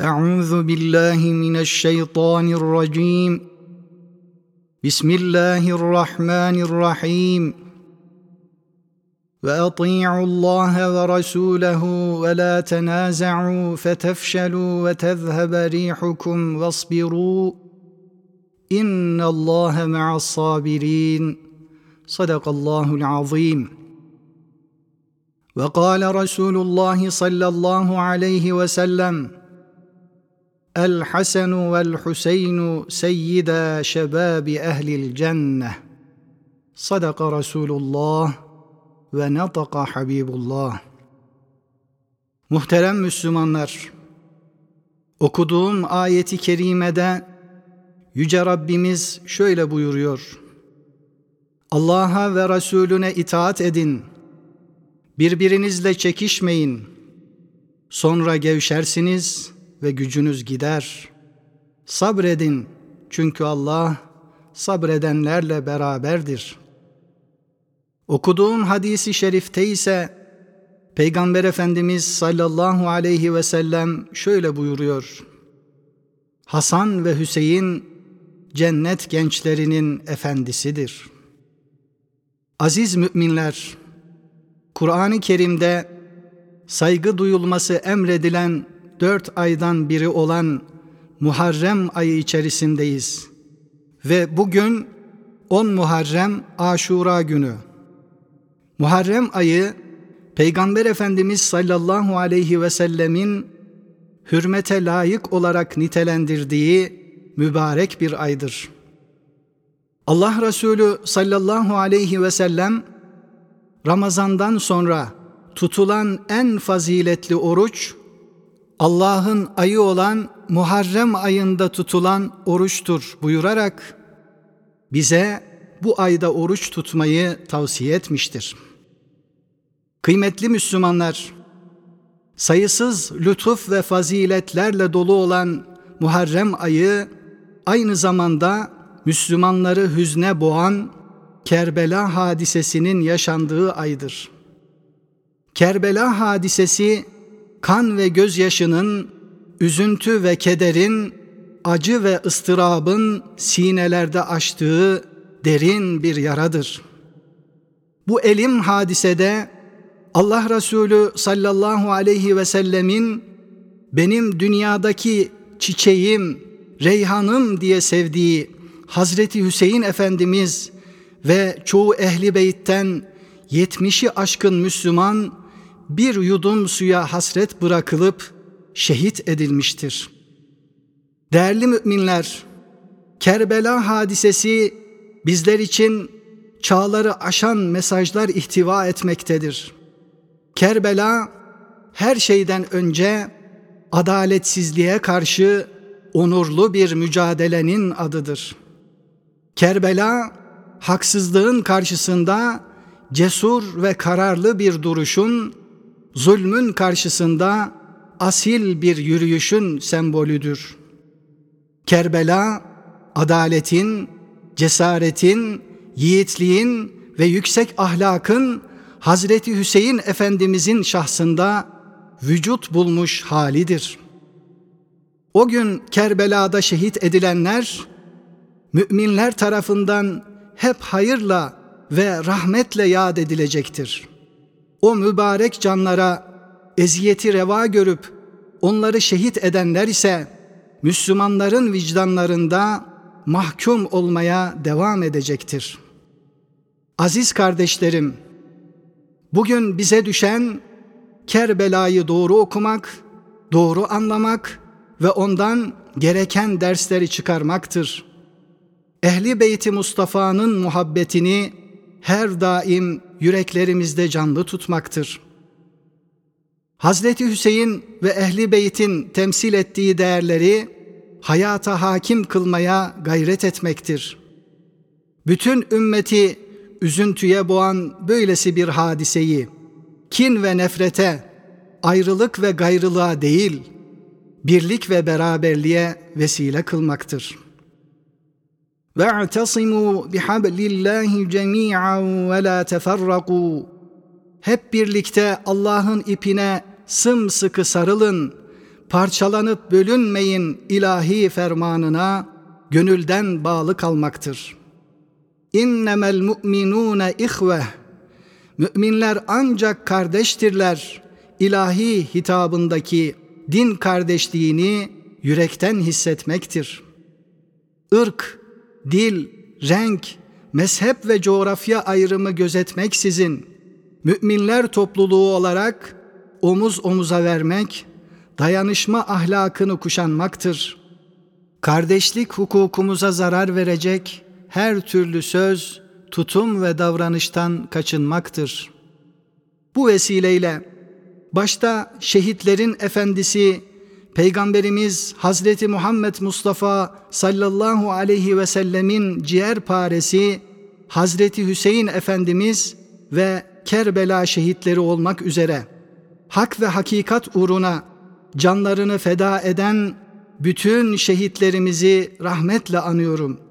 أعوذ بالله من الشيطان الرجيم. بسم الله الرحمن الرحيم. وأطيعوا الله ورسوله ولا تنازعوا فتفشلوا وتذهب ريحكم واصبروا. إن الله مع الصابرين. صدق الله العظيم. وقال رسول الله صلى الله عليه وسلم الحسن والحسين سيدا شباب اهل الجنه صدق رسول الله ve nataka Habibullah. Muhterem Müslümanlar, okuduğum ayeti kerimede Yüce Rabbimiz şöyle buyuruyor. Allah'a ve Resulüne itaat edin. Birbirinizle çekişmeyin. Sonra gevşersiniz ve gücünüz gider. Sabredin çünkü Allah sabredenlerle beraberdir.'' Okuduğum hadisi şerifte ise Peygamber Efendimiz sallallahu aleyhi ve sellem şöyle buyuruyor. Hasan ve Hüseyin cennet gençlerinin efendisidir. Aziz müminler, Kur'an-ı Kerim'de saygı duyulması emredilen dört aydan biri olan Muharrem ayı içerisindeyiz. Ve bugün 10 Muharrem Aşura günü. Muharrem ayı Peygamber Efendimiz sallallahu aleyhi ve sellemin hürmete layık olarak nitelendirdiği mübarek bir aydır. Allah Resulü sallallahu aleyhi ve sellem Ramazandan sonra tutulan en faziletli oruç Allah'ın ayı olan Muharrem ayında tutulan oruçtur buyurarak bize bu ayda oruç tutmayı tavsiye etmiştir. Kıymetli Müslümanlar, sayısız lütuf ve faziletlerle dolu olan Muharrem ayı aynı zamanda Müslümanları hüzne boğan Kerbela hadisesinin yaşandığı aydır. Kerbela hadisesi kan ve gözyaşının, üzüntü ve kederin, acı ve ıstırabın sinelerde açtığı derin bir yaradır. Bu elim hadisede Allah Resulü sallallahu aleyhi ve sellemin benim dünyadaki çiçeğim, reyhanım diye sevdiği Hazreti Hüseyin Efendimiz ve çoğu ehli beytten yetmişi aşkın Müslüman bir yudum suya hasret bırakılıp şehit edilmiştir. Değerli müminler, Kerbela hadisesi bizler için çağları aşan mesajlar ihtiva etmektedir. Kerbela her şeyden önce adaletsizliğe karşı onurlu bir mücadelenin adıdır. Kerbela haksızlığın karşısında cesur ve kararlı bir duruşun, zulmün karşısında asil bir yürüyüşün sembolüdür. Kerbela adaletin, cesaretin, yiğitliğin ve yüksek ahlakın Hazreti Hüseyin Efendimizin şahsında vücut bulmuş halidir. O gün Kerbela'da şehit edilenler müminler tarafından hep hayırla ve rahmetle yad edilecektir. O mübarek canlara eziyeti reva görüp onları şehit edenler ise Müslümanların vicdanlarında mahkum olmaya devam edecektir. Aziz kardeşlerim, Bugün bize düşen Kerbela'yı doğru okumak, doğru anlamak ve ondan gereken dersleri çıkarmaktır. Ehli Beyti Mustafa'nın muhabbetini her daim yüreklerimizde canlı tutmaktır. Hazreti Hüseyin ve Ehli Beyt'in temsil ettiği değerleri hayata hakim kılmaya gayret etmektir. Bütün ümmeti üzüntüye boğan böylesi bir hadiseyi kin ve nefrete, ayrılık ve gayrılığa değil, birlik ve beraberliğe vesile kılmaktır. وَاَعْتَصِمُوا بِحَبْلِ اللّٰهِ جَمِيعًا وَلَا تَفَرَّقُوا Hep birlikte Allah'ın ipine sımsıkı sarılın, parçalanıp bölünmeyin ilahi fermanına gönülden bağlı kalmaktır. İnnemel mu'minune ihve Müminler ancak kardeştirler. ilahi hitabındaki din kardeşliğini yürekten hissetmektir. Irk, dil, renk, mezhep ve coğrafya ayrımı gözetmeksizin müminler topluluğu olarak omuz omuza vermek, dayanışma ahlakını kuşanmaktır. Kardeşlik hukukumuza zarar verecek her türlü söz, tutum ve davranıştan kaçınmaktır. Bu vesileyle başta şehitlerin efendisi Peygamberimiz Hazreti Muhammed Mustafa sallallahu aleyhi ve sellemin ciğer paresi Hazreti Hüseyin Efendimiz ve Kerbela şehitleri olmak üzere hak ve hakikat uğruna canlarını feda eden bütün şehitlerimizi rahmetle anıyorum.''